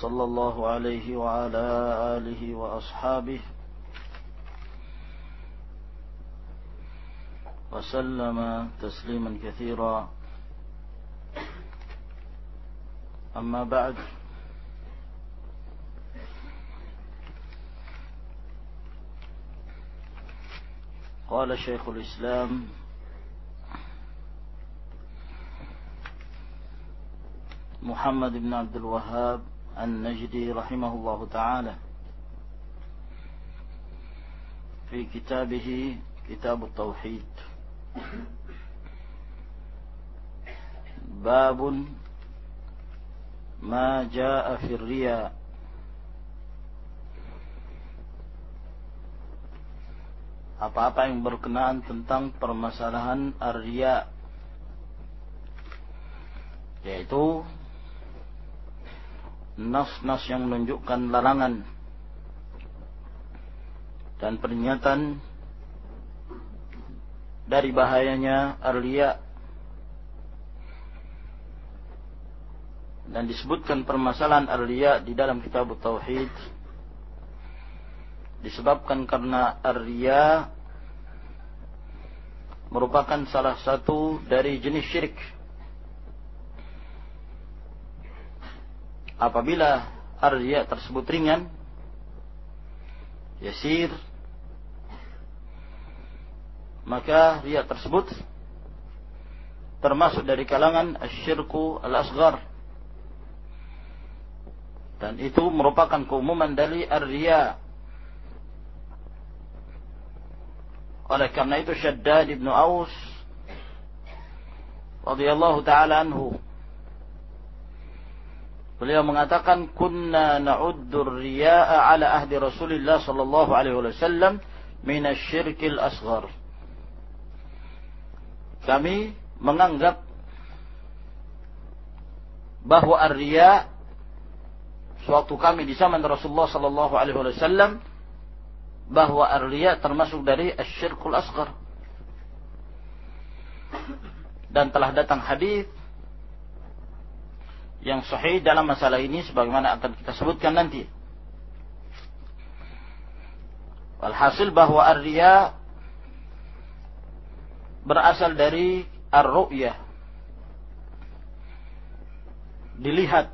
وصلى الله عليه وعلى آله وأصحابه وسلم تسليما كثيرا. أما بعد قال شيخ الإسلام محمد بن عبد الوهاب النجدي رحمه الله تعالى في كتابه كتاب التوحيد باب ما جاء في الرياء apa-apa yang berkenaan tentang permasalahan arya yaitu nas-nas yang menunjukkan larangan dan pernyataan dari bahayanya arya dan disebutkan permasalahan arya di dalam kitab tauhid disebabkan karena arya merupakan salah satu dari jenis syirik. Apabila arya tersebut ringan, yasir, maka riya tersebut termasuk dari kalangan asyirku al-asghar. Dan itu merupakan keumuman dari ar-riya Oleh karena itu Syaddad ibn Aus radhiyallahu taala anhu Beliau mengatakan kunna na'uddu riya'a ala ahdi Rasulillah sallallahu alaihi wasallam min asy-syirkil asghar. Kami menganggap bahwa ar-riya suatu kami di zaman Rasulullah sallallahu alaihi wasallam bahwa ar-riya termasuk dari asyirkul asghar. Dan telah datang hadis yang sahih dalam masalah ini sebagaimana akan kita sebutkan nanti. Walhasil bahwa ar-riya berasal dari ar-ru'yah. Dilihat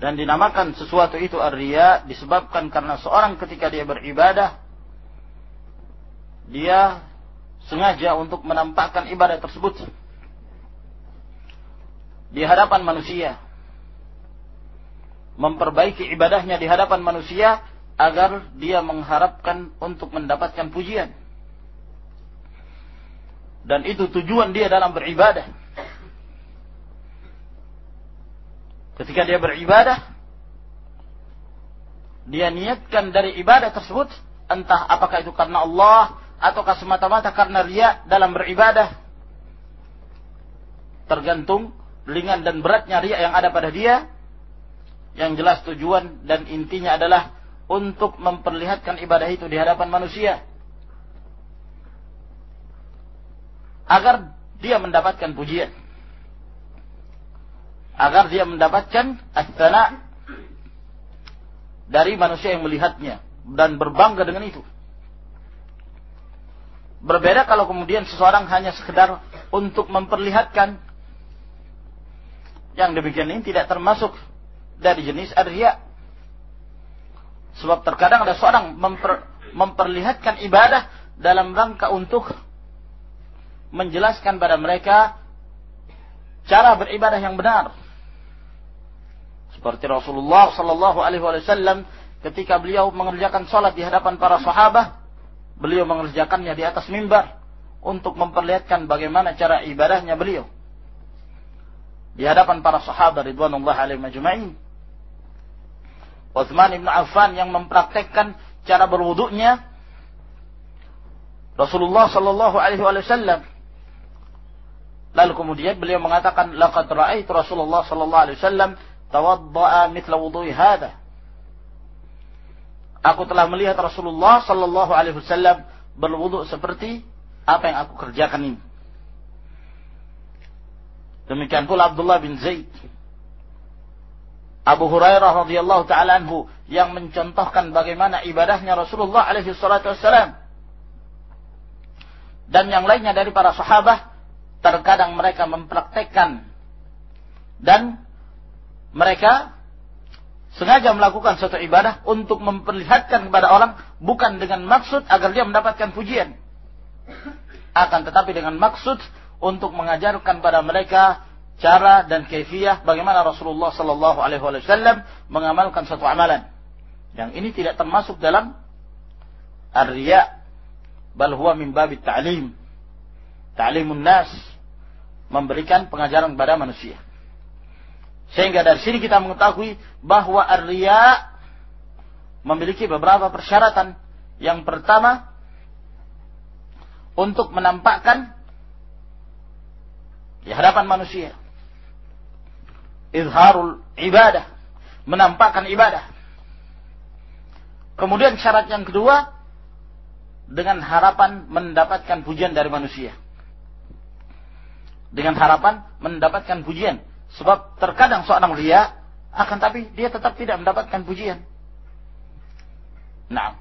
dan dinamakan sesuatu itu ar-riya disebabkan karena seorang ketika dia beribadah dia sengaja untuk menampakkan ibadah tersebut di hadapan manusia memperbaiki ibadahnya di hadapan manusia agar dia mengharapkan untuk mendapatkan pujian dan itu tujuan dia dalam beribadah Ketika dia beribadah, dia niatkan dari ibadah tersebut, entah apakah itu karena Allah ataukah semata-mata karena ria dalam beribadah. Tergantung ringan dan beratnya ria yang ada pada dia. Yang jelas tujuan dan intinya adalah untuk memperlihatkan ibadah itu di hadapan manusia. Agar dia mendapatkan pujian agar dia mendapatkan astana dari manusia yang melihatnya dan berbangga dengan itu. Berbeda kalau kemudian seseorang hanya sekedar untuk memperlihatkan yang demikian ini tidak termasuk dari jenis arya. Sebab terkadang ada seorang memper, memperlihatkan ibadah dalam rangka untuk menjelaskan pada mereka cara beribadah yang benar. Seperti Rasulullah Sallallahu Alaihi Wasallam ketika beliau mengerjakan salat di hadapan para sahabat, beliau mengerjakannya di atas mimbar untuk memperlihatkan bagaimana cara ibadahnya beliau di hadapan para sahabat ridwanullah alaihi majma'in. Utsman bin Affan yang mempraktekkan cara berwuduknya Rasulullah sallallahu alaihi wasallam. Lalu kemudian beliau mengatakan laqad ra'aitu Rasulullah sallallahu alaihi wasallam tawadda'a mithla wudhu'i hadha. Aku telah melihat Rasulullah sallallahu alaihi wasallam berwuduk seperti apa yang aku kerjakan ini. Demikian pula Abdullah bin Zaid. Abu Hurairah radhiyallahu taala anhu yang mencontohkan bagaimana ibadahnya Rasulullah alaihi salatu wassalam. Dan yang lainnya dari para sahabat terkadang mereka mempraktekkan dan mereka sengaja melakukan suatu ibadah untuk memperlihatkan kepada orang bukan dengan maksud agar dia mendapatkan pujian akan tetapi dengan maksud untuk mengajarkan pada mereka cara dan kefiah bagaimana Rasulullah Sallallahu Alaihi Wasallam mengamalkan satu amalan. Yang ini tidak termasuk dalam arya, bal huwa min babit ta'lim. Ta'limun nas memberikan pengajaran kepada manusia. Sehingga dari sini kita mengetahui bahwa arya memiliki beberapa persyaratan. Yang pertama, untuk menampakkan di hadapan manusia. Izharul ibadah. Menampakkan ibadah. Kemudian syarat yang kedua, dengan harapan mendapatkan pujian dari manusia. Dengan harapan mendapatkan pujian. Sebab terkadang seorang ria, akan tapi dia tetap tidak mendapatkan pujian. Nah,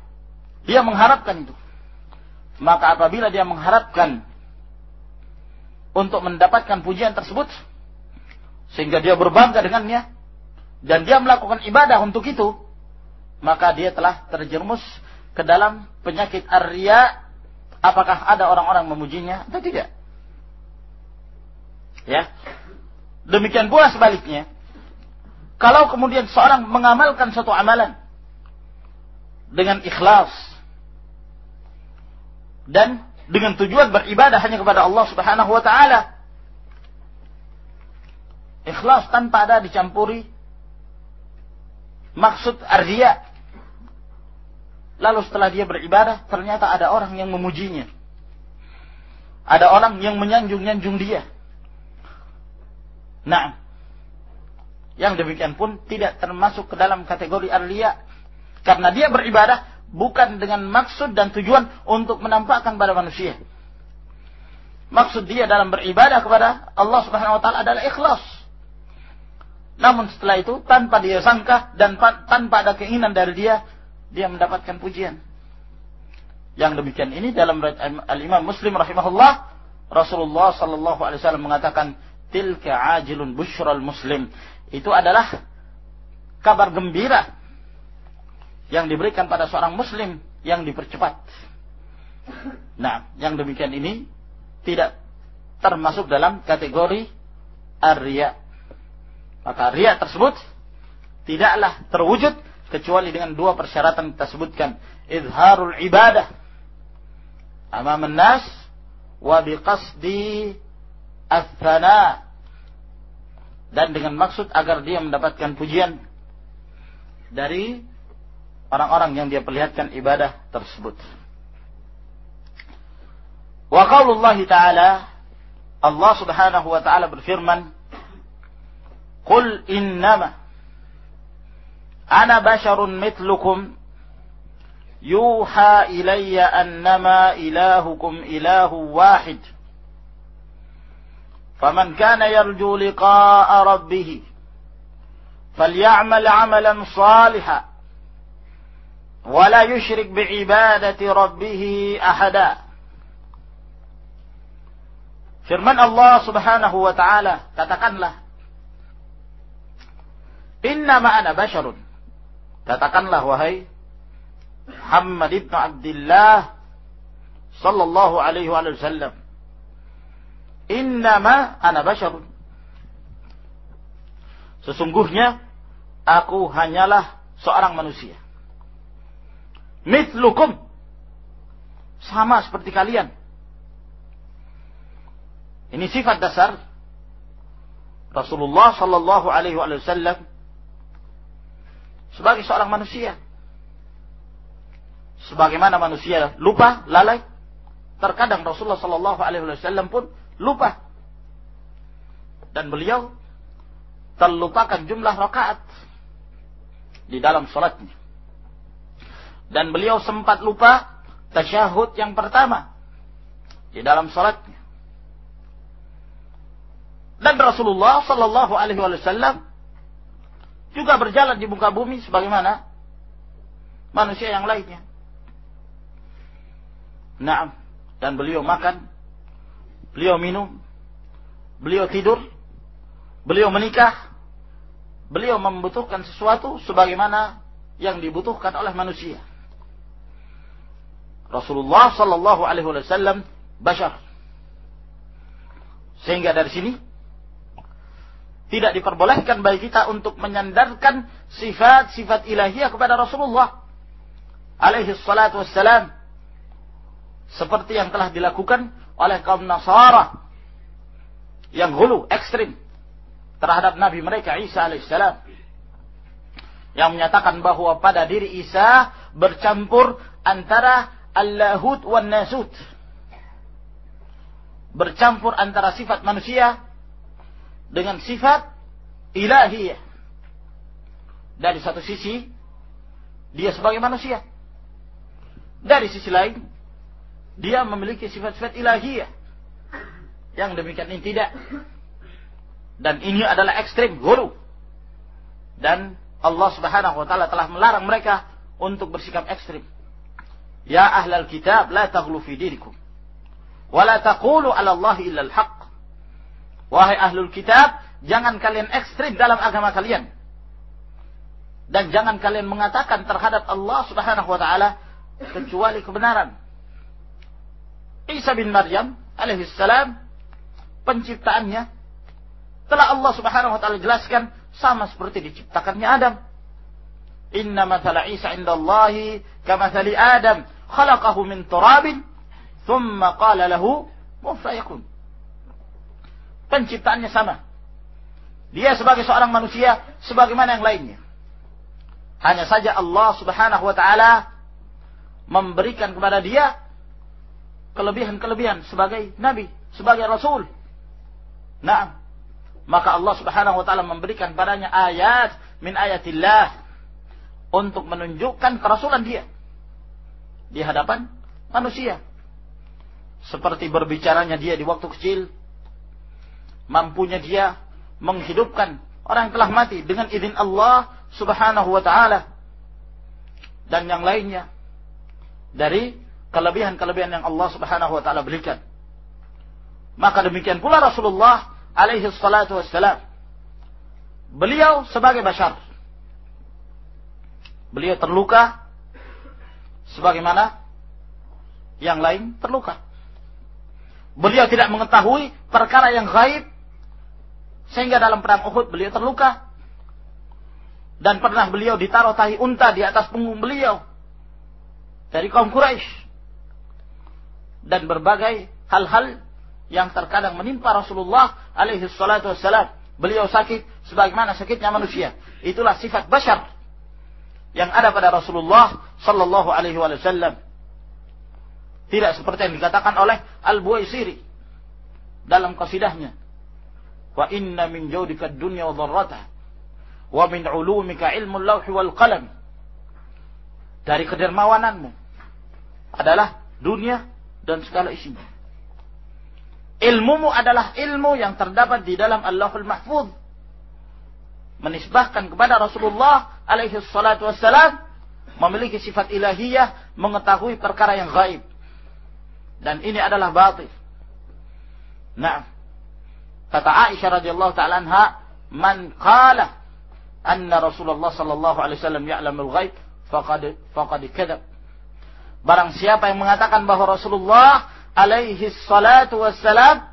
dia mengharapkan itu. Maka apabila dia mengharapkan untuk mendapatkan pujian tersebut sehingga dia berbangga dengannya dan dia melakukan ibadah untuk itu maka dia telah terjerumus ke dalam penyakit arya apakah ada orang-orang memujinya? Atau tidak? Ya. Demikian pula sebaliknya. Kalau kemudian seorang mengamalkan suatu amalan dengan ikhlas dan dengan tujuan beribadah hanya kepada Allah Subhanahu wa taala. Ikhlas tanpa ada dicampuri maksud arya. Lalu setelah dia beribadah, ternyata ada orang yang memujinya. Ada orang yang menyanjung-nyanjung dia. Nah, yang demikian pun tidak termasuk ke dalam kategori arya. Karena dia beribadah bukan dengan maksud dan tujuan untuk menampakkan pada manusia. Maksud dia dalam beribadah kepada Allah Subhanahu wa taala adalah ikhlas. Namun setelah itu tanpa dia sangka dan tanpa ada keinginan dari dia, dia mendapatkan pujian. Yang demikian ini dalam Al-Imam Muslim rahimahullah, Rasulullah sallallahu alaihi wasallam mengatakan, "Tilka ajilun busyral muslim." Itu adalah kabar gembira yang diberikan pada seorang muslim yang dipercepat. Nah, yang demikian ini tidak termasuk dalam kategori arya. Maka riya tersebut tidaklah terwujud kecuali dengan dua persyaratan kita sebutkan. Izharul ibadah amam nas wa biqasdi dan dengan maksud agar dia mendapatkan pujian dari orang-orang yang dia perlihatkan ibadah tersebut. Wa qaulullah ta'ala Allah Subhanahu wa taala berfirman Qul innama ana basharun mithlukum yuha ilayya annama ilahukum ilahu wahid فمن كان يرجو لقاء ربه فليعمل عملا صالحا ولا يشرك بعبادة ربه أحدا Firman Allah subhanahu wa ta'ala, katakanlah, Inna ma'ana basharun. Katakanlah, wahai Muhammad ibn Abdullah sallallahu alaihi wa sallam. Innama ana basharun. Sesungguhnya, aku hanyalah seorang manusia. Mithlukum. Sama seperti kalian. Ini sifat dasar Rasulullah Sallallahu Alaihi Wasallam sebagai seorang manusia. Sebagaimana manusia lupa, lalai, terkadang Rasulullah Sallallahu Alaihi Wasallam pun lupa. Dan beliau terlupakan jumlah rakaat di dalam sholatnya. Dan beliau sempat lupa tasyahud yang pertama di dalam sholatnya. Dan Rasulullah Sallallahu Alaihi Wasallam juga berjalan di muka bumi sebagaimana manusia yang lainnya. Nah, dan beliau makan, beliau minum, beliau tidur, beliau menikah, beliau membutuhkan sesuatu sebagaimana yang dibutuhkan oleh manusia. Rasulullah Sallallahu Alaihi Wasallam bashar. Sehingga dari sini tidak diperbolehkan bagi kita untuk menyandarkan sifat-sifat ilahiyah kepada Rasulullah alaihi salatu seperti yang telah dilakukan oleh kaum Nasara yang hulu ekstrim terhadap Nabi mereka Isa alaihissalam yang menyatakan bahwa pada diri Isa bercampur antara Allahut wan Nasut bercampur antara sifat manusia dengan sifat ilahiyah. Dari satu sisi, dia sebagai manusia. Dari sisi lain, dia memiliki sifat-sifat ilahiyah. Yang demikian ini tidak. Dan ini adalah ekstrim, guru. Dan Allah subhanahu wa ta'ala telah melarang mereka untuk bersikap ekstrim. Ya ahlal kitab, la taghlu fi dirikum. Wa la taqulu ala Allah illa al-haq. Wahai ahlul kitab, jangan kalian ekstrim dalam agama kalian. Dan jangan kalian mengatakan terhadap Allah subhanahu wa ta'ala kecuali kebenaran. Isa bin Maryam alaihissalam penciptaannya telah Allah subhanahu wa ta'ala jelaskan sama seperti diciptakannya Adam. Inna mathala Isa indallahi kamathali Adam khalaqahu min turabin thumma qala lahu mufayakun penciptaannya sama. Dia sebagai seorang manusia sebagaimana yang lainnya. Hanya saja Allah Subhanahu wa taala memberikan kepada dia kelebihan-kelebihan sebagai nabi, sebagai rasul. Nah, maka Allah Subhanahu wa taala memberikan padanya ayat min ayatillah untuk menunjukkan kerasulan dia di hadapan manusia. Seperti berbicaranya dia di waktu kecil, mampunya dia menghidupkan orang yang telah mati dengan izin Allah Subhanahu wa taala dan yang lainnya dari kelebihan-kelebihan yang Allah Subhanahu wa taala berikan. Maka demikian pula Rasulullah alaihi salatu wassalam. Beliau sebagai bashar. Beliau terluka sebagaimana yang lain terluka. Beliau tidak mengetahui perkara yang gaib sehingga dalam perang Uhud beliau terluka. Dan pernah beliau ditaruh tahi unta di atas punggung beliau. Dari kaum Quraisy. Dan berbagai hal-hal yang terkadang menimpa Rasulullah alaihi salatu wassalam. Beliau sakit sebagaimana sakitnya manusia. Itulah sifat bashar yang ada pada Rasulullah sallallahu alaihi wasallam. Tidak seperti yang dikatakan oleh Al-Buaisiri dalam kasidahnya. Wa inna min jawdika dunya wa dharrataha wa min ulumika ilmu lawh wal qalam. Dari kedermawananmu adalah dunia dan segala isinya. Ilmumu adalah ilmu yang terdapat di dalam Allahul Mahfuz. Menisbahkan kepada Rasulullah alaihi salatu wassalam memiliki sifat ilahiyah mengetahui perkara yang gaib dan ini adalah batil nah Kata Aisyah radhiyallahu taala anha, "Man qala anna Rasulullah sallallahu alaihi wasallam ya'lamul ghaib faqad faqad kadzab." Barang siapa yang mengatakan bahwa Rasulullah alaihi salatu wassalam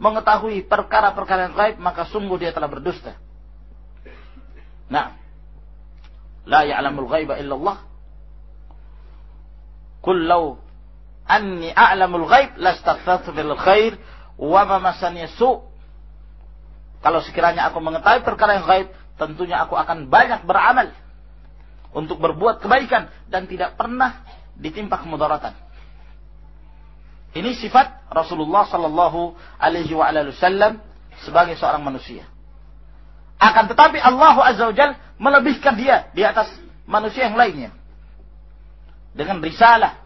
mengetahui perkara-perkara yang gaib, maka sungguh dia telah berdusta. Nah, la ya'lamul ghaiba illallah. Qul law anni a'lamul ghaib lastaghfartu bil khair wa mamasani su. Kalau sekiranya aku mengetahui perkara yang gaib, tentunya aku akan banyak beramal untuk berbuat kebaikan dan tidak pernah ditimpa kemudaratan. Ini sifat Rasulullah sallallahu alaihi wasallam sebagai seorang manusia. Akan tetapi Allah Azza wa melebihkan dia di atas manusia yang lainnya. Dengan risalah.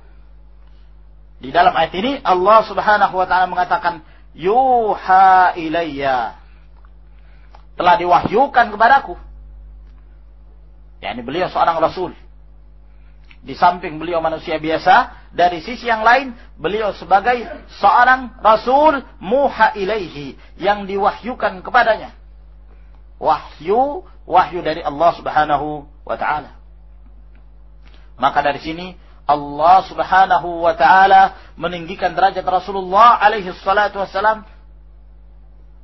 Di dalam ayat ini Allah Subhanahu wa taala mengatakan yuha ilayya telah diwahyukan kepadaku. Ya, ini beliau seorang rasul. Di samping beliau manusia biasa, dari sisi yang lain beliau sebagai seorang rasul muha ilaihi yang diwahyukan kepadanya. Wahyu, wahyu dari Allah Subhanahu wa taala. Maka dari sini Allah Subhanahu wa taala meninggikan derajat Rasulullah alaihi salatu wasalam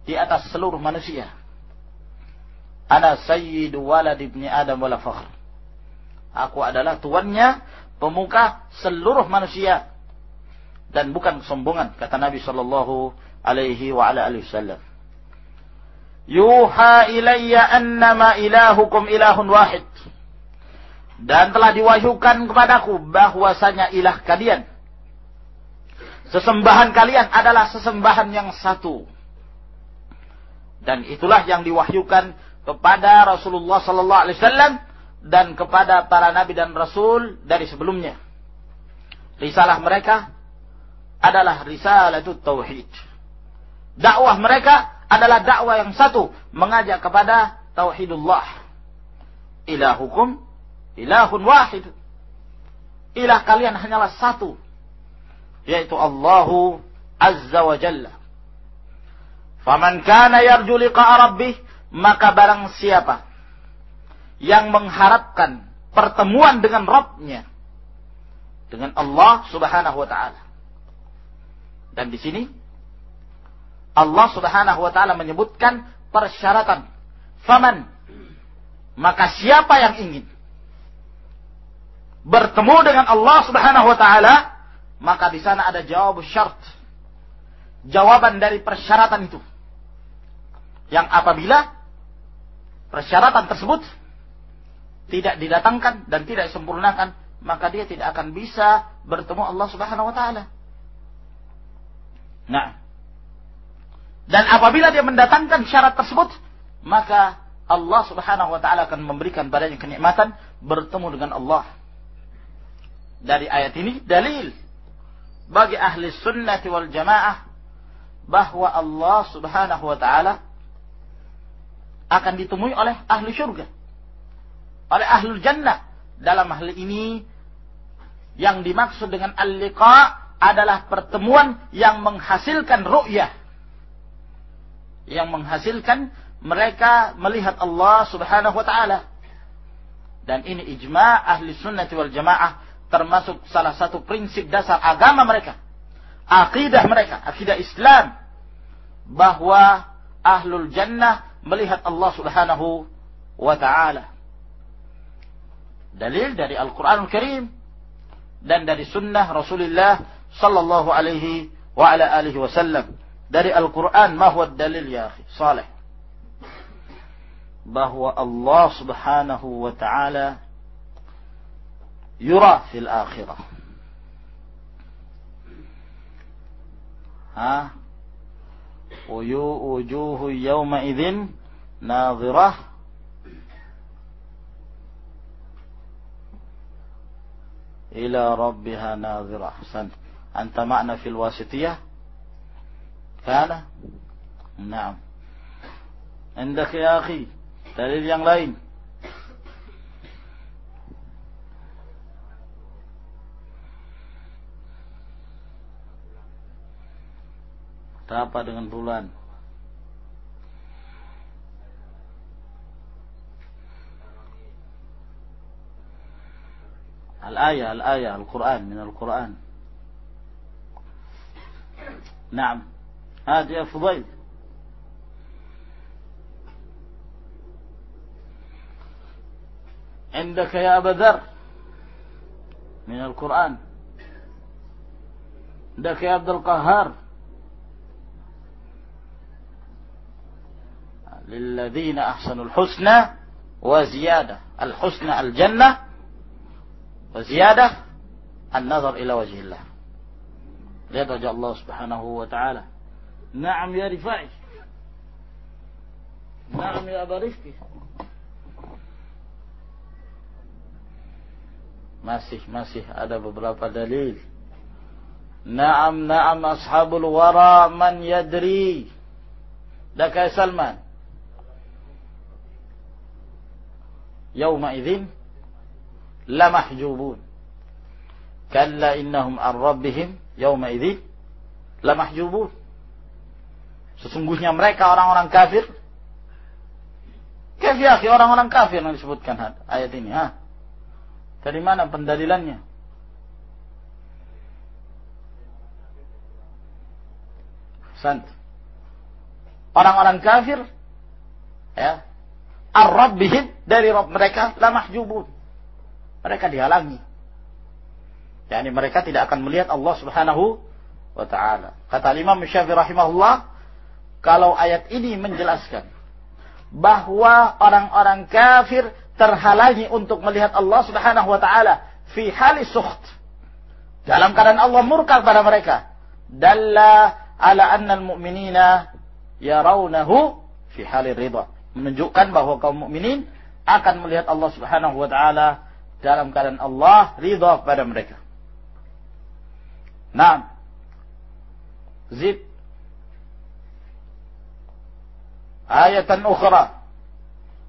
di atas seluruh manusia. Ana sayyidu walad ibni Adam wala fakhr. Aku adalah tuannya pemuka seluruh manusia dan bukan kesombongan kata Nabi sallallahu alaihi wa ala alihi wasallam. Yuha ilayya annama ilahukum ilahun wahid. Dan telah diwahyukan kepadaku bahwasanya ilah kalian sesembahan kalian adalah sesembahan yang satu. Dan itulah yang diwahyukan kepada Rasulullah sallallahu alaihi wasallam dan kepada para nabi dan rasul dari sebelumnya. Risalah mereka adalah risalah itu tauhid. Dakwah mereka adalah dakwah yang satu, mengajak kepada tauhidullah. Ilahukum ilahun wahid. Ilah kalian hanyalah satu, yaitu Allahu Azza wa Jalla. Faman kana yarju rabbih maka barang siapa yang mengharapkan pertemuan dengan Rabbnya dengan Allah Subhanahu wa taala. Dan di sini Allah Subhanahu wa taala menyebutkan persyaratan. Faman maka siapa yang ingin bertemu dengan Allah Subhanahu wa taala, maka di sana ada jawab syarat. Jawaban dari persyaratan itu. Yang apabila persyaratan tersebut tidak didatangkan dan tidak disempurnakan, maka dia tidak akan bisa bertemu Allah Subhanahu wa taala. Nah, dan apabila dia mendatangkan syarat tersebut, maka Allah Subhanahu wa taala akan memberikan padanya kenikmatan bertemu dengan Allah. Dari ayat ini dalil bagi ahli sunnah wal jamaah bahwa Allah Subhanahu wa taala akan ditemui oleh ahli syurga. Oleh ahli jannah. Dalam hal ini, yang dimaksud dengan al-liqa adalah pertemuan yang menghasilkan ru'yah. Yang menghasilkan mereka melihat Allah subhanahu wa ta'ala. Dan ini ijma' ahli sunnah wal jamaah termasuk salah satu prinsip dasar agama mereka. Akidah mereka, akidah Islam. Bahwa ahlul jannah melihat Allah Subhanahu wa taala. Dalil dari Al-Qur'anul Karim dan dari sunnah Rasulullah sallallahu alaihi wa ala alihi wasallam. Dari Al-Qur'an ma huwa dalil ya akhi? Saleh. Bahwa Allah Subhanahu wa taala yura fil akhirah. Ha? وجوه يومئذ ناظرة إلى ربها ناظرة أحسنت أنت معنا في الواسطية Fahana? Naam. Indak ya akhi. Dalil yang lain. Apa dengan bulan? Al-ayah, al-ayah, al-Quran, min al-Quran. Naam. هذا يا فضيل. عندك يا أبا ذر من القرآن. عندك يا عبد القهار. للذين أحسنوا الحسنى وزيادة. الحسنى الجنة وزيادة النظر إلى وجه الله. ليرجع الله سبحانه وتعالى. نعم يا رفاعي. نعم يا أبا رفكي ماسيح ماسيح على ببراف دليل نعم نعم أصحاب الورى من يدري لك يا سلمان يومئذ لمحجوبون كلا إنهم عن ربهم يومئذ لمحجوبون Sesungguhnya mereka orang-orang kafir. Kafir ya orang-orang kafir yang disebutkan ayat ini. Ha? Dari mana pendalilannya? Sant. Orang-orang kafir ya, ar-rabbihim dari Rabb mereka la mahjubun. Mereka dihalangi. Yani mereka tidak akan melihat Allah Subhanahu wa taala. Kata Imam Syafi'i rahimahullah, kalau ayat ini menjelaskan bahwa orang-orang kafir terhalangi untuk melihat Allah Subhanahu wa taala fi hali sukht dalam keadaan Allah murka kepada mereka dalla ala al-mu'minina yarawnahu fi hali ridha menunjukkan bahwa kaum mukminin akan melihat Allah Subhanahu wa taala dalam keadaan Allah ridha kepada mereka. Naam. Zid آية أخرى.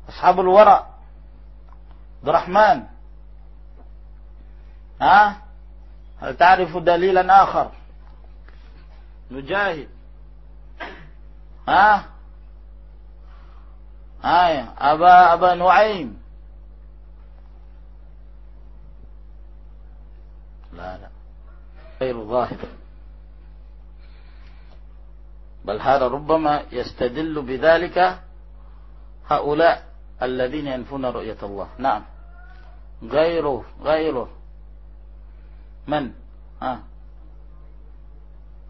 أصحاب الورع عبد الرحمن. ها؟ هل تعرف دليلا آخر؟ نجاهد. ها؟ آية أبا أبا نعيم. لا لا. غير ظاهر بل هذا ربما يستدل بذلك هؤلاء الذين ينفون رؤية الله. نعم. غيره غيره. من؟ ها.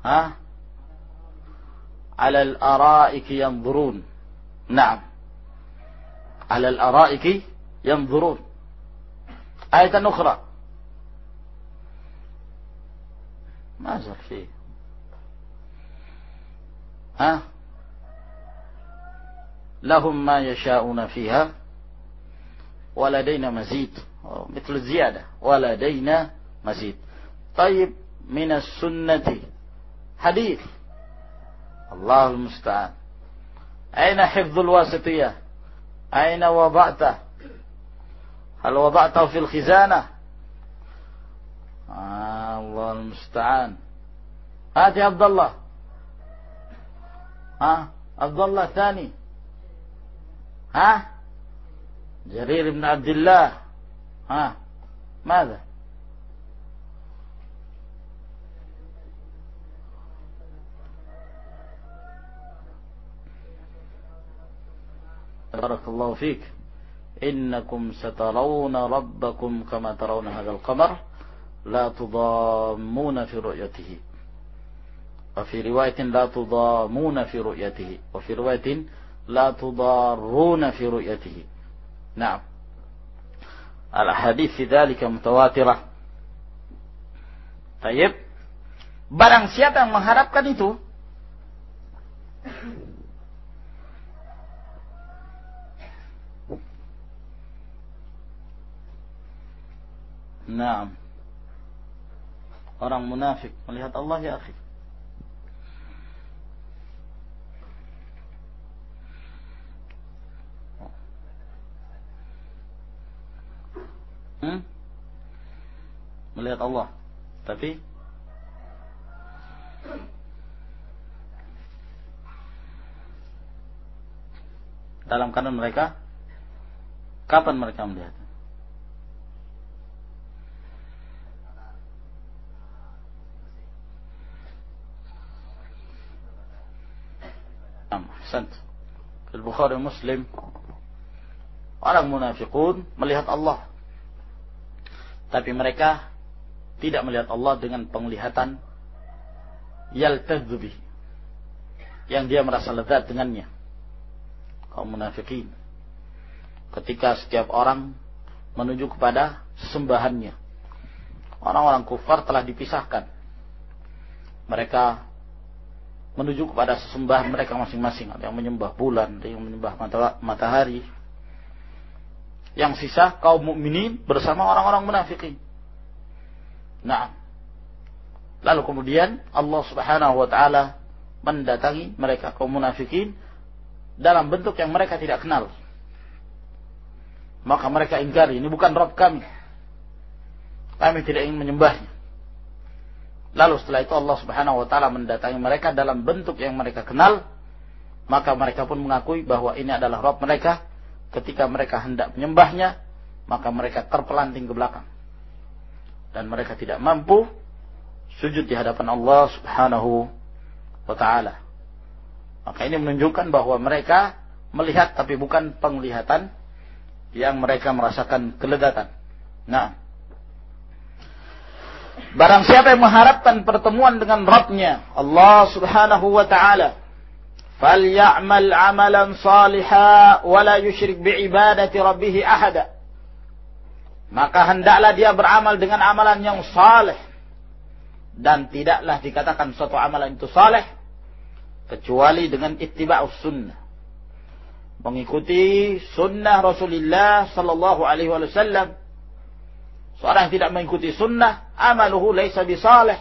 ها. على الأرائك ينظرون. نعم. على الأرائك ينظرون. آية أخرى. ما زال فيه ها? لهم ما يشاءون فيها. ولدينا مزيد. مثل الزيادة ولدينا مزيد. طيب من السنة. حديث. الله المستعان. أين حفظ الواسطية؟ أين وضعته هل وضعته في الخزانة؟ آه الله المستعان. هات يا عبد الله. ها؟ عبد الله الثاني. ها؟ جرير بن عبد الله. ها؟ ماذا؟ بارك الله فيك. إنكم سترون ربكم كما ترون هذا القمر. لا تضامون في رؤيته. وفي رواية لا تضامون في رؤيته وفي رواية لا تضارون في رؤيته نعم الحديث في ذلك متواترة طيب barang siapa yang mengharapkan itu Naam. Orang munafik melihat Allah ya akhi. Hmm? melihat Allah tapi dalam kanan mereka kapan mereka melihat Ahsant. Al-Bukhari Muslim orang munafikun melihat Allah tapi mereka tidak melihat Allah dengan penglihatan yaltadzubi yang dia merasa lezat dengannya kaum munafikin. Ketika setiap orang menuju kepada sesembahannya. Orang-orang kufar telah dipisahkan. Mereka menuju kepada sesembahan mereka masing-masing. Ada yang menyembah bulan, ada yang menyembah matahari. Yang sisa kaum mukminin bersama orang-orang munafikin. Nah, lalu kemudian Allah Subhanahu wa taala mendatangi mereka kaum munafikin dalam bentuk yang mereka tidak kenal. Maka mereka ingkari, ini bukan Rob kami. Kami tidak ingin menyembahnya. Lalu setelah itu Allah subhanahu wa ta'ala mendatangi mereka dalam bentuk yang mereka kenal. Maka mereka pun mengakui bahwa ini adalah Rob mereka. Ketika mereka hendak menyembahnya, maka mereka terpelanting ke belakang. Dan mereka tidak mampu sujud di hadapan Allah subhanahu wa ta'ala. Maka ini menunjukkan bahwa mereka melihat tapi bukan penglihatan yang mereka merasakan kelegatan. Nah, barang siapa yang mengharapkan pertemuan dengan Rabbnya, Allah subhanahu wa ta'ala, فَلْيَعْمَلْ عَمَلًا صَالِحًا وَلَا يُشْرِكْ بِعِبَادَةِ رَبِّهِ أَحَدًا Maka hendaklah dia beramal dengan amalan yang saleh dan tidaklah dikatakan suatu amalan itu saleh kecuali dengan ittiba'us sunnah mengikuti sunnah Rasulullah sallallahu alaihi wasallam seorang yang tidak mengikuti sunnah amaluhu laisa bisalih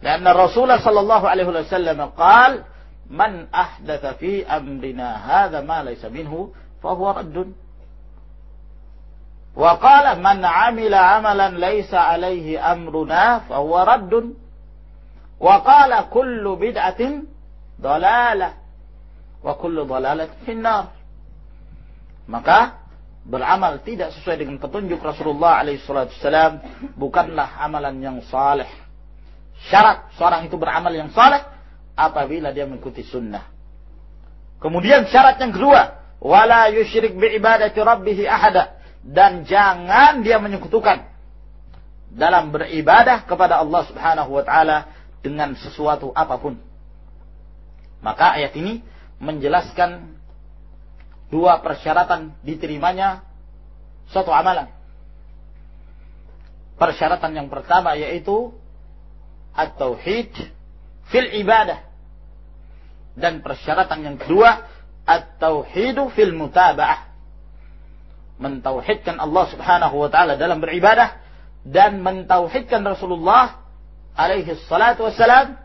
karena Rasulullah sallallahu alaihi wasallam قال man ahdatha fi amrina hadha ma laysa minhu fahuwa raddun wa qala man amila amalan laysa alaihi amruna fahuwa raddun Wa qala kullu bid'atin dalalah wa kullu dalalatin finnar. Maka beramal tidak sesuai dengan petunjuk Rasulullah alaihissalam bukanlah amalan yang saleh. Syarat seorang itu beramal yang saleh apabila dia mengikuti sunnah. Kemudian syarat yang kedua, wala yusyrik bi ibadati rabbih ahada dan jangan dia menyekutukan dalam beribadah kepada Allah Subhanahu wa taala dengan sesuatu apa pun. Maka ayat ini menjelaskan dua persyaratan diterimanya suatu amalan. Persyaratan yang pertama yaitu at-tauhid fil ibadah. Dan persyaratan yang kedua at-tauhidu fil mutaba'ah. Mentauhidkan Allah Subhanahu wa taala dalam beribadah dan mentauhidkan Rasulullah alaihi salatu wassalam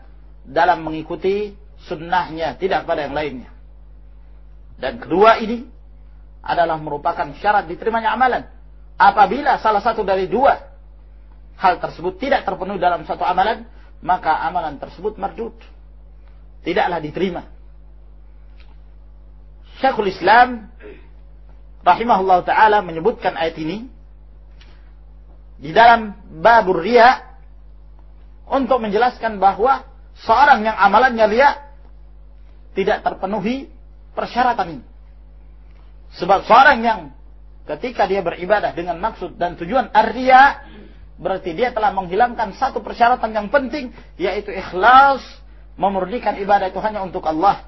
dalam mengikuti sunnahnya, tidak pada yang lainnya. Dan kedua ini adalah merupakan syarat diterimanya amalan. Apabila salah satu dari dua hal tersebut tidak terpenuhi dalam satu amalan, maka amalan tersebut mardud. Tidaklah diterima. Syekhul Islam rahimahullah taala menyebutkan ayat ini di dalam babur riya untuk menjelaskan bahwa seorang yang amalannya ria tidak terpenuhi persyaratan ini. Sebab seorang yang ketika dia beribadah dengan maksud dan tujuan arya berarti dia telah menghilangkan satu persyaratan yang penting yaitu ikhlas memurnikan ibadah itu hanya untuk Allah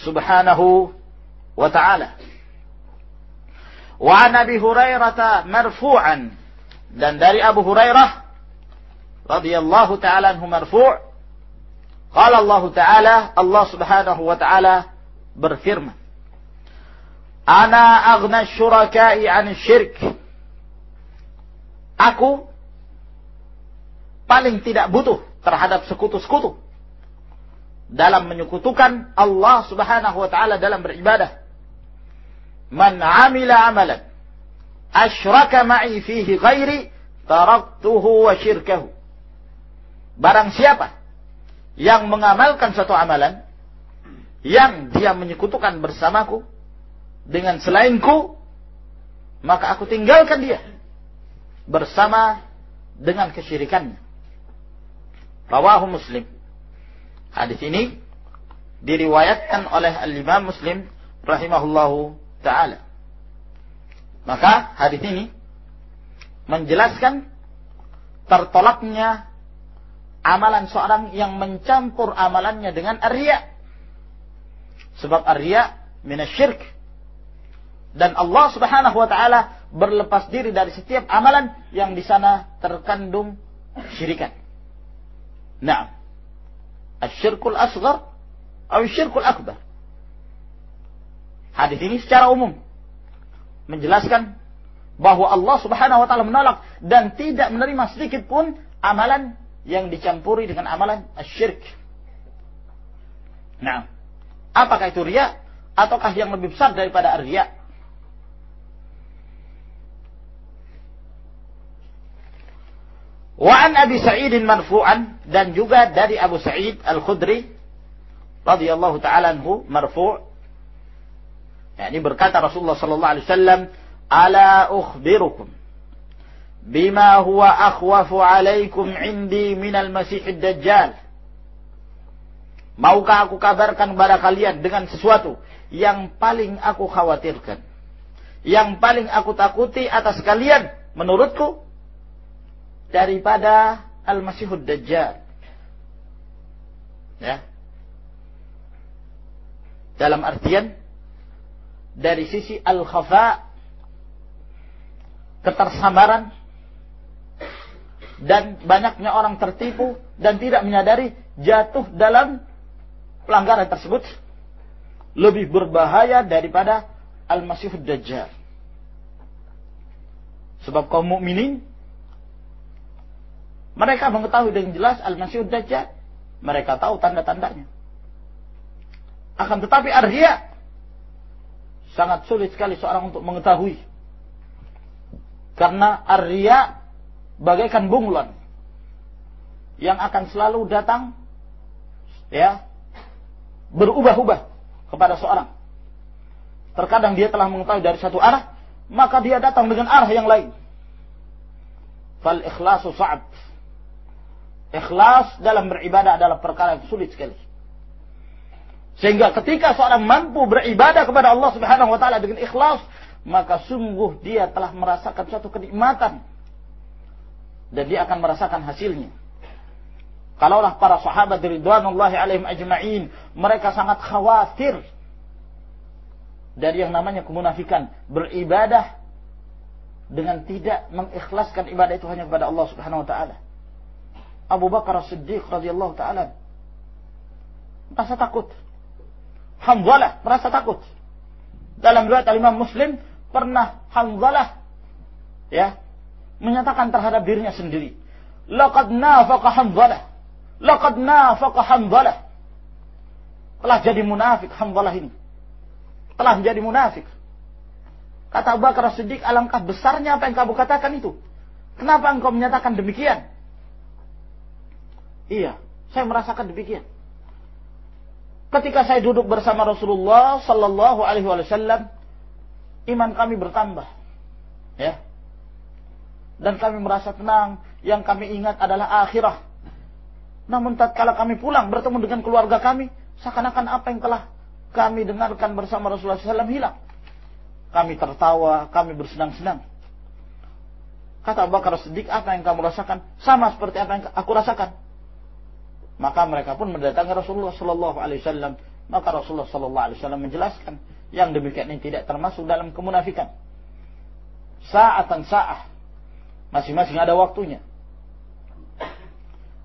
subhanahu wa ta'ala. Wa an Abi Hurairah marfu'an dan dari Abu Hurairah radhiyallahu taala anhu marfu' qala Allah taala Allah Subhanahu wa taala berfirman Ana aghna syuraka'i 'an syirk Aku paling tidak butuh terhadap sekutu-sekutu dalam menyekutukan Allah Subhanahu wa taala dalam beribadah. Man 'amila 'amalan asyraka ma'i fihi ghairi taraktuhu wa syirkahu. Barang siapa yang mengamalkan satu amalan yang dia menyekutukan bersamaku dengan selainku, maka aku tinggalkan dia bersama dengan kesyirikannya. Rawahu Muslim. Hadis ini diriwayatkan oleh Al-Imam Muslim rahimahullahu taala. Maka hadis ini menjelaskan tertolaknya amalan seorang yang mencampur amalannya dengan arya. Sebab arya minasyirk. Dan Allah Subhanahu wa taala berlepas diri dari setiap amalan yang di sana terkandung syirikan. Nah, asyirkul asghar atau syirkul akbar. Hadis ini secara umum menjelaskan bahwa Allah Subhanahu wa taala menolak dan tidak menerima sedikit pun amalan yang dicampuri dengan amalan asyirk. Nah, apakah itu riya ataukah yang lebih besar daripada riya? Wa an Abi Sa'id marfu'an dan juga dari Abu Sa'id Al-Khudri radhiyallahu taala anhu marfu' yakni berkata Rasulullah sallallahu alaihi wasallam ala ukhbirukum bima huwa akhwafu alaikum indi minal masih dajjal Maukah aku kabarkan kepada kalian dengan sesuatu yang paling aku khawatirkan? Yang paling aku takuti atas kalian menurutku daripada Al-Masihud Dajjal. Ya. Dalam artian dari sisi al-khafa ketersamaran dan banyaknya orang tertipu dan tidak menyadari jatuh dalam pelanggaran tersebut lebih berbahaya daripada al-masihud dajjal. Sebab kaum mukminin mereka mengetahui dengan jelas Al-Masih Dajjal. Mereka tahu tanda-tandanya. Akan tetapi arhia sangat sulit sekali seorang untuk mengetahui. Karena arhia bagaikan bunglon yang akan selalu datang ya berubah-ubah kepada seorang. Terkadang dia telah mengetahui dari satu arah, maka dia datang dengan arah yang lain. Fal ikhlasu sa'ab Ikhlas dalam beribadah adalah perkara yang sulit sekali. Sehingga ketika seorang mampu beribadah kepada Allah Subhanahu wa taala dengan ikhlas, maka sungguh dia telah merasakan suatu kenikmatan dan dia akan merasakan hasilnya. Kalaulah para sahabat ridwanullahi alaihim ajma'in, mereka sangat khawatir dari yang namanya kemunafikan, beribadah dengan tidak mengikhlaskan ibadah itu hanya kepada Allah Subhanahu wa taala. Abu Bakar Siddiq radhiyallahu taala merasa takut. Hamzalah merasa takut. Dalam riwayat Imam Muslim pernah Hamzalah ya menyatakan terhadap dirinya sendiri, "Laqad nafaqa Hamzalah. Laqad nafaqa Hamzalah." Telah jadi munafik Hamzalah ini. Telah menjadi munafik. Kata Abu Bakar Siddiq, alangkah besarnya apa yang kamu katakan itu. Kenapa engkau menyatakan demikian? Iya, saya merasakan demikian. Ketika saya duduk bersama Rasulullah Sallallahu Alaihi Wasallam, iman kami bertambah, ya. Dan kami merasa tenang. Yang kami ingat adalah akhirah. Namun tatkala kami pulang bertemu dengan keluarga kami, seakan-akan apa yang telah kami dengarkan bersama Rasulullah SAW hilang. Kami tertawa, kami bersenang-senang. Kata Abu Bakar Siddiq, apa yang kamu rasakan? Sama seperti apa yang aku rasakan. Maka mereka pun mendatangi Rasulullah Sallallahu Alaihi Wasallam. Maka Rasulullah Sallallahu Alaihi Wasallam menjelaskan yang demikian ini tidak termasuk dalam kemunafikan. Saatan sa'ah. Masing-masing ada waktunya.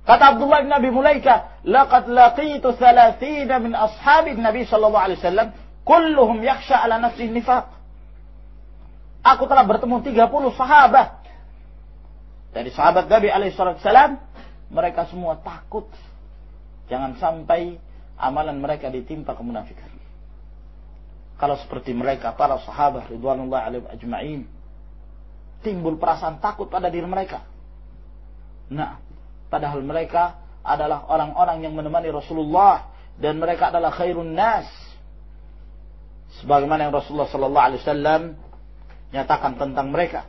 Kata Abdullah bin Abi Mulaika, "Laqad laqitu 30 min ashabi Nabi sallallahu alaihi wasallam, kulluhum yakhsha ala nafsihi nifaq." Aku telah bertemu 30 sahabat. Dari sahabat Nabi alaihi salam, mereka semua takut Jangan sampai amalan mereka ditimpa kemunafikan. Kalau seperti mereka, para sahabat Ridwanullah alaihim ajma'in, timbul perasaan takut pada diri mereka. Nah, padahal mereka adalah orang-orang yang menemani Rasulullah dan mereka adalah khairun nas. Sebagaimana yang Rasulullah sallallahu alaihi wasallam nyatakan tentang mereka.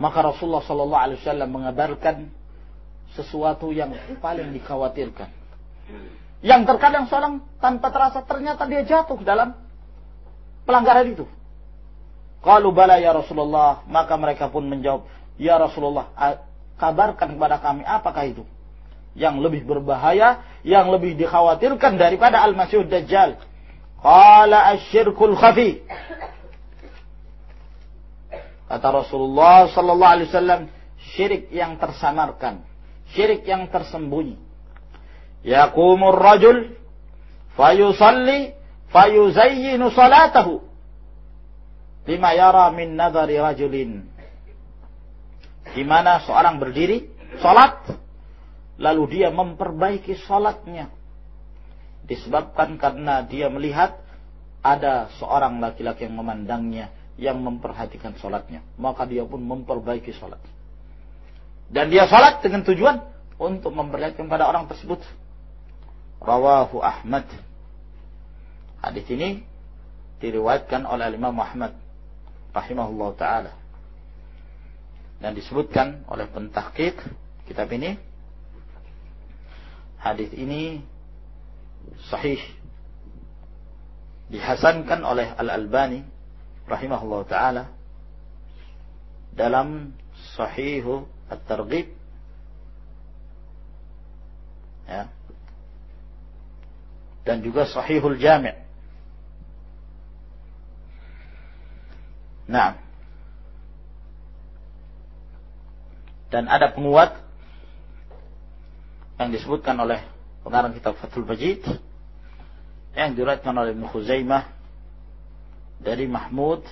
Maka Rasulullah sallallahu alaihi wasallam mengabarkan sesuatu yang paling dikhawatirkan. Yang terkadang seorang tanpa terasa ternyata dia jatuh dalam pelanggaran itu. Kalau bala ya Rasulullah, maka mereka pun menjawab, Ya Rasulullah, kabarkan kepada kami apakah itu? Yang lebih berbahaya, yang lebih dikhawatirkan daripada Al-Masih Dajjal. Qala asyirkul khafi. Kata Rasulullah sallallahu alaihi wasallam, syirik yang tersamarkan, syirik yang tersembunyi. Yaqumur rajul fayusalli fayuzayyinu salatahu lima yara min nadhari rajulin. Di mana seorang berdiri salat lalu dia memperbaiki salatnya disebabkan karena dia melihat ada seorang laki-laki yang memandangnya yang memperhatikan sholatnya maka dia pun memperbaiki sholat dan dia sholat dengan tujuan untuk memperlihatkan pada orang tersebut. Rawahu Ahmad. Hadis ini diriwayatkan oleh Imam Muhammad rahimahullah taala. Dan disebutkan oleh pentahqiq kitab ini. Hadis ini sahih. Dihasankan oleh Al-Albani rahimahullah taala dalam Sahihu At-Targhib. Ya. Dan juga Sahihul Jami' Nah. Dan ada penguat yang disebutkan oleh pengarang kitab Fathul Majid yang diriwayatkan oleh Ibnu Khuzaimah dari Mahmud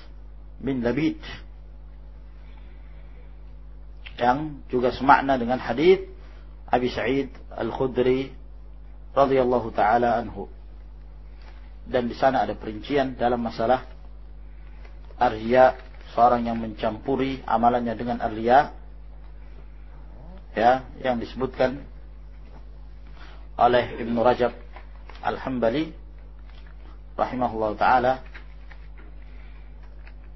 bin Labid yang juga semakna dengan hadis Abi Sa'id Al-Khudri radhiyallahu taala anhu. Dan di sana ada perincian dalam masalah arya seorang yang mencampuri amalannya dengan arya ya yang disebutkan oleh Ibnu Rajab Al-Hambali rahimahullah taala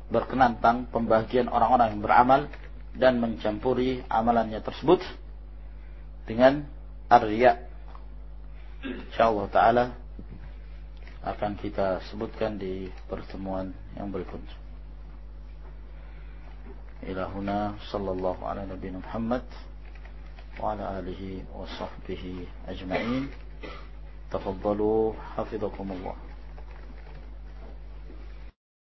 berkenan tentang pembagian orang-orang yang beramal dan mencampuri amalannya tersebut dengan ar-riya. Insyaallah taala akan kita sebutkan di pertemuan yang berikutnya. Ilahuna sallallahu ala nabiyina Muhammad وعلى آله وصحبه أجمعين تفضلوا حفظكم الله